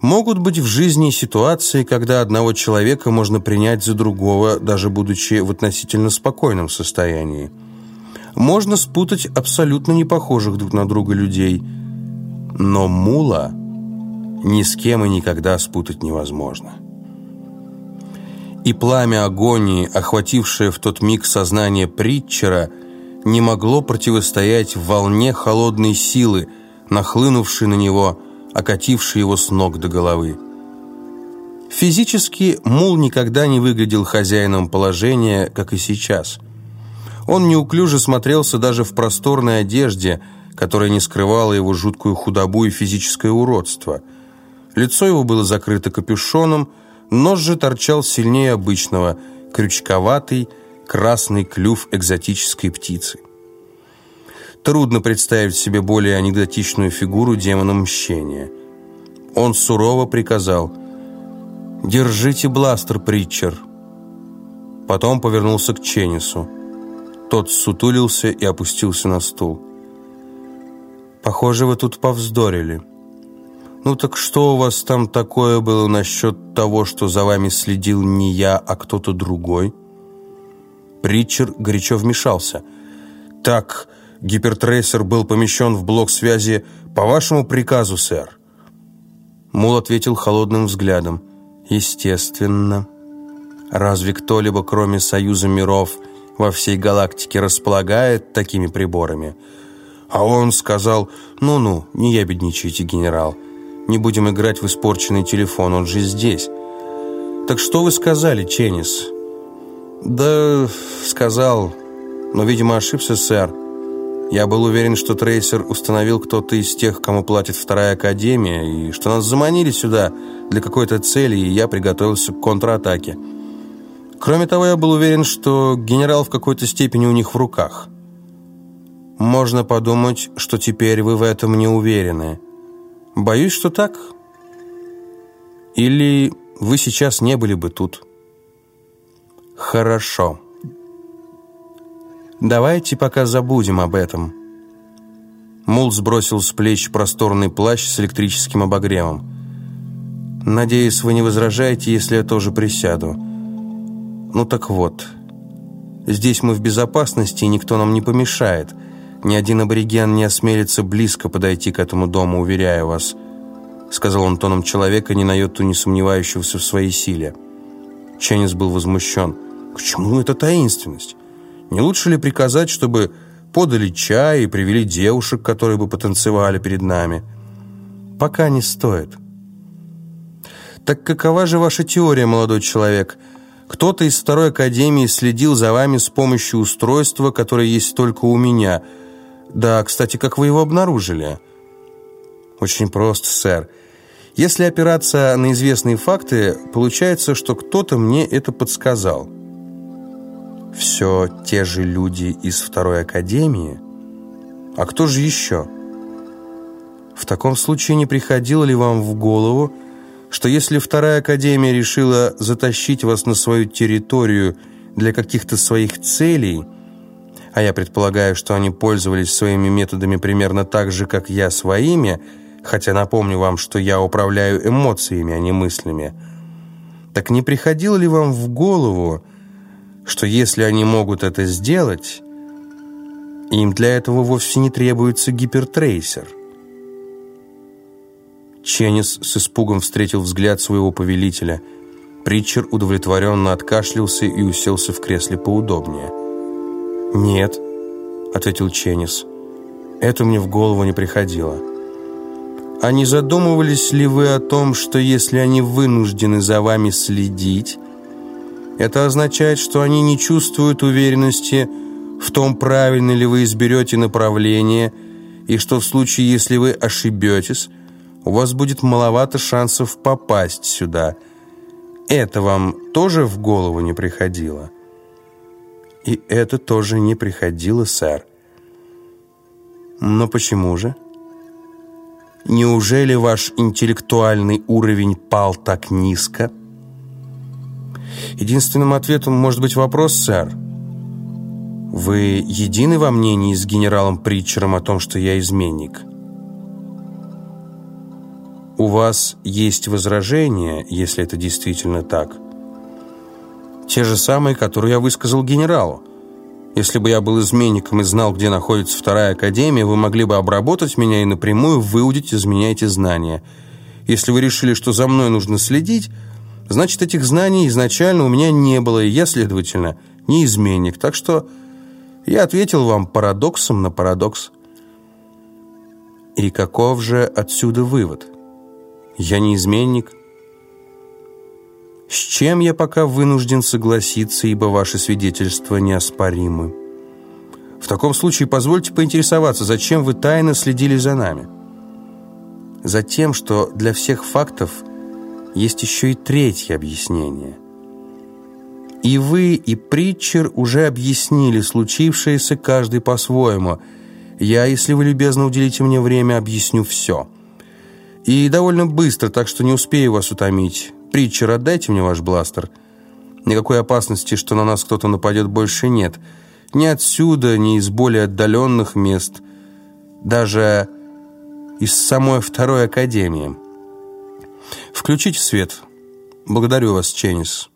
Могут быть в жизни ситуации, когда одного человека можно принять за другого, даже будучи в относительно спокойном состоянии. Можно спутать абсолютно не похожих друг на друга людей. Но мула ни с кем и никогда спутать невозможно. И пламя агонии, охватившее в тот миг сознание Притчера, не могло противостоять волне холодной силы, нахлынувшей на него – окативший его с ног до головы. Физически Мул никогда не выглядел хозяином положения, как и сейчас. Он неуклюже смотрелся даже в просторной одежде, которая не скрывала его жуткую худобу и физическое уродство. Лицо его было закрыто капюшоном, нос же торчал сильнее обычного, крючковатый, красный клюв экзотической птицы. Трудно представить себе более анекдотичную фигуру демона мщения. Он сурово приказал «Держите бластер, Притчер». Потом повернулся к Ченнису. Тот сутулился и опустился на стул. «Похоже, вы тут повздорили. Ну так что у вас там такое было насчет того, что за вами следил не я, а кто-то другой?» Притчер горячо вмешался. «Так...» гипертрейсер был помещен в блок связи по вашему приказу, сэр?» Мул ответил холодным взглядом. «Естественно. Разве кто-либо, кроме Союза миров, во всей галактике располагает такими приборами?» А он сказал, «Ну-ну, не ябедничайте, генерал. Не будем играть в испорченный телефон, он же здесь». «Так что вы сказали, Ченнис?» «Да, сказал, но, видимо, ошибся, сэр. Я был уверен, что трейсер установил кто-то из тех, кому платит вторая академия, и что нас заманили сюда для какой-то цели, и я приготовился к контратаке. Кроме того, я был уверен, что генерал в какой-то степени у них в руках. Можно подумать, что теперь вы в этом не уверены. Боюсь, что так. Или вы сейчас не были бы тут. Хорошо. Давайте пока забудем об этом». Мул сбросил с плеч просторный плащ с электрическим обогревом. «Надеюсь, вы не возражаете, если я тоже присяду. Ну так вот, здесь мы в безопасности, и никто нам не помешает. Ни один абориген не осмелится близко подойти к этому дому, уверяю вас», сказал он тоном человека, ни на йоту не сомневающегося в своей силе. Ченнис был возмущен. «К чему эта таинственность? Не лучше ли приказать, чтобы подали чай и привели девушек, которые бы потанцевали перед нами? Пока не стоит. Так какова же ваша теория, молодой человек? Кто-то из второй академии следил за вами с помощью устройства, которое есть только у меня. Да, кстати, как вы его обнаружили? Очень просто, сэр. Если опираться на известные факты, получается, что кто-то мне это подсказал все те же люди из второй академии? А кто же еще? В таком случае не приходило ли вам в голову, что если вторая академия решила затащить вас на свою территорию для каких-то своих целей, а я предполагаю, что они пользовались своими методами примерно так же, как я своими, хотя напомню вам, что я управляю эмоциями, а не мыслями, так не приходило ли вам в голову, что если они могут это сделать, им для этого вовсе не требуется гипертрейсер. Ченнис с испугом встретил взгляд своего повелителя. Притчер удовлетворенно откашлялся и уселся в кресле поудобнее. «Нет», — ответил Ченнис, — «это мне в голову не приходило». «А не задумывались ли вы о том, что если они вынуждены за вами следить, это означает, что они не чувствуют уверенности в том, правильно ли вы изберете направление, и что в случае, если вы ошибетесь, у вас будет маловато шансов попасть сюда. Это вам тоже в голову не приходило? И это тоже не приходило, сэр. Но почему же? Неужели ваш интеллектуальный уровень пал так низко, Единственным ответом может быть вопрос, сэр. Вы едины во мнении с генералом Притчером о том, что я изменник? у вас есть возражения, если это действительно так? Те же самые, которые я высказал генералу. Если бы я был изменником и знал, где находится вторая академия, вы могли бы обработать меня и напрямую выудить из меня эти знания. Если вы решили, что за мной нужно следить, значит, этих знаний изначально у меня не было, и я, следовательно, не изменник. Так что я ответил вам парадоксом на парадокс. И каков же отсюда вывод? Я не изменник. С чем я пока вынужден согласиться, ибо ваши свидетельства неоспоримы. В таком случае позвольте поинтересоваться, зачем вы тайно следили за нами? За тем, что для всех фактов есть еще и третье объяснение. И вы, и Притчер уже объяснили случившееся каждый по-своему. Я, если вы любезно уделите мне время, объясню все. И довольно быстро, так что не успею вас утомить. Притчер, отдайте мне ваш бластер. Никакой опасности, что на нас кто-то нападет, больше нет. Ни отсюда, ни из более отдаленных мест. Даже из самой второй академии. Включите свет. Благодарю вас, Ченнис.